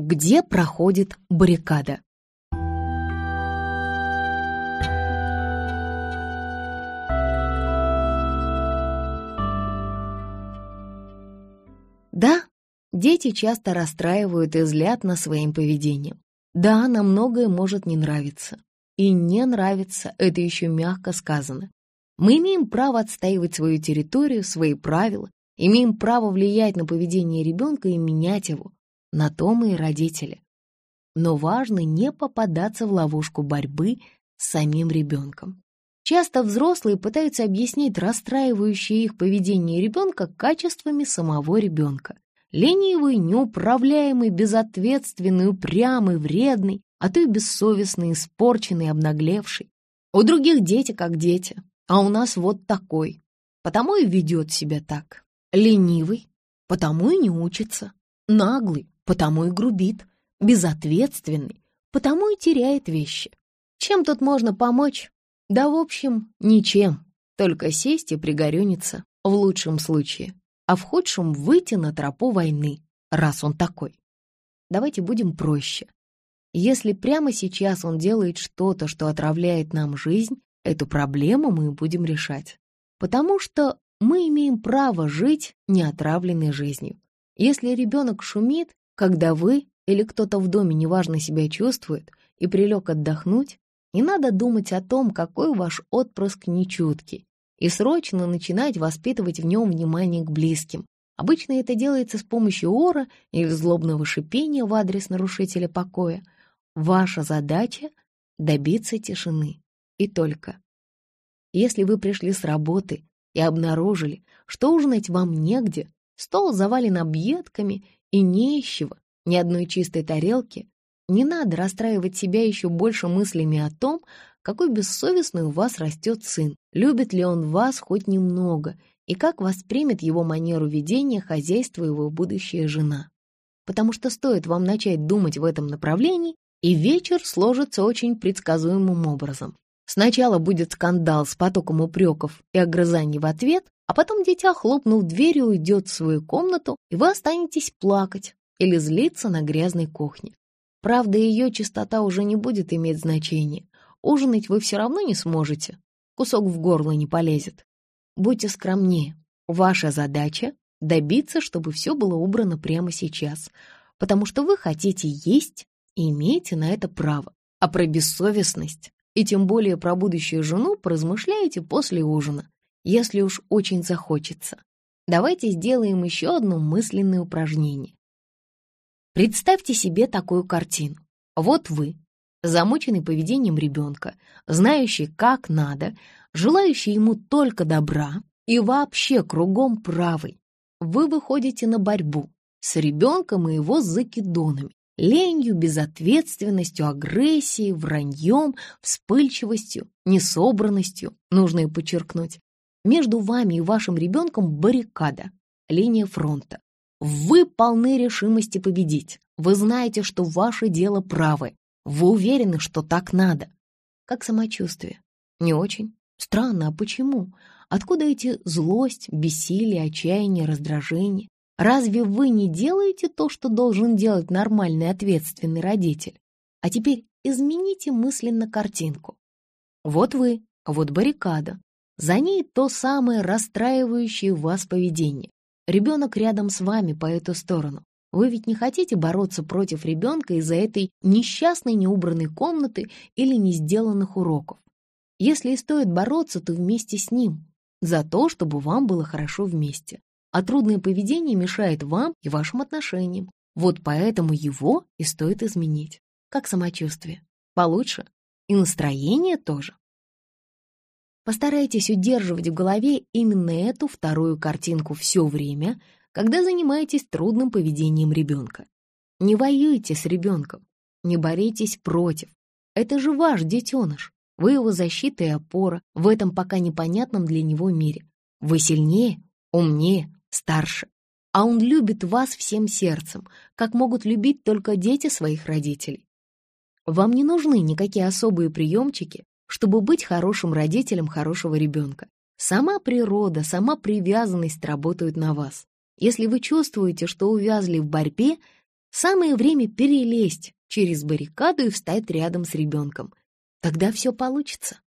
Где проходит баррикада? Да, дети часто расстраивают и злят на своим поведением. Да, нам многое может не нравиться. И не нравится, это еще мягко сказано. Мы имеем право отстаивать свою территорию, свои правила, имеем право влиять на поведение ребенка и менять его. На то мы и родители. Но важно не попадаться в ловушку борьбы с самим ребенком. Часто взрослые пытаются объяснить расстраивающее их поведение ребенка качествами самого ребенка. Ленивый, неуправляемый, безответственный, упрямый, вредный, а то и бессовестный, испорченный, обнаглевший. У других дети как дети, а у нас вот такой. Потому и ведет себя так. Ленивый, потому и не учится. Наглый, потому и грубит. Безответственный, потому и теряет вещи. Чем тут можно помочь? Да, в общем, ничем. Только сесть и пригорюниться, в лучшем случае. А в худшем выйти на тропу войны, раз он такой. Давайте будем проще. Если прямо сейчас он делает что-то, что отравляет нам жизнь, эту проблему мы будем решать. Потому что мы имеем право жить неотравленной жизнью. Если ребенок шумит, когда вы или кто-то в доме неважно себя чувствует и прилег отдохнуть, не надо думать о том, какой ваш отпрыск нечуткий, и срочно начинать воспитывать в нем внимание к близким. Обычно это делается с помощью ора или злобного шипения в адрес нарушителя покоя. Ваша задача — добиться тишины. И только. Если вы пришли с работы и обнаружили, что ужинать вам негде, стол завален объедками и не ни одной чистой тарелки, не надо расстраивать себя еще больше мыслями о том, какой бессовестный у вас растет сын, любит ли он вас хоть немного и как воспримет его манеру ведения хозяйства его будущая жена. Потому что стоит вам начать думать в этом направлении, и вечер сложится очень предсказуемым образом. Сначала будет скандал с потоком упреков и огрызаний в ответ, а потом дитя, хлопнув дверью, уйдет в свою комнату, и вы останетесь плакать или злиться на грязной кухне. Правда, ее чистота уже не будет иметь значения. Ужинать вы все равно не сможете. Кусок в горло не полезет. Будьте скромнее. Ваша задача — добиться, чтобы все было убрано прямо сейчас, потому что вы хотите есть и имеете на это право. А про бессовестность и тем более про будущую жену поразмышляете после ужина, если уж очень захочется. Давайте сделаем еще одно мысленное упражнение. Представьте себе такую картину. Вот вы, замученный поведением ребенка, знающий, как надо, желающий ему только добра и вообще кругом правый. Вы выходите на борьбу с ребенком и его закидонами, ленью, безответственностью, агрессией, враньем, вспыльчивостью, несобранностью, нужно и подчеркнуть. Между вами и вашим ребенком баррикада, линия фронта. Вы полны решимости победить. Вы знаете, что ваше дело правое. Вы уверены, что так надо. Как самочувствие? Не очень. Странно, а почему? Откуда эти злость, бессилие, отчаяние, раздражение? Разве вы не делаете то, что должен делать нормальный ответственный родитель? А теперь измените мысленно картинку. Вот вы, вот баррикада. За ней то самое расстраивающее вас поведение. Ребенок рядом с вами по эту сторону. Вы ведь не хотите бороться против ребенка из-за этой несчастной неубранной комнаты или не сделанных уроков. Если и стоит бороться, то вместе с ним, за то, чтобы вам было хорошо вместе а трудное поведение мешает вам и вашим отношениям. Вот поэтому его и стоит изменить. Как самочувствие. Получше. И настроение тоже. Постарайтесь удерживать в голове именно эту вторую картинку все время, когда занимаетесь трудным поведением ребенка. Не воюйте с ребенком, не боритесь против. Это же ваш детеныш. Вы его защита и опора в этом пока непонятном для него мире. Вы сильнее, умнее, старше, а он любит вас всем сердцем, как могут любить только дети своих родителей. Вам не нужны никакие особые приемчики, чтобы быть хорошим родителем хорошего ребенка. Сама природа, сама привязанность работают на вас. Если вы чувствуете, что увязли в борьбе, Самое время перелезть через баррикаду и встать рядом с ребенком. Тогда все получится.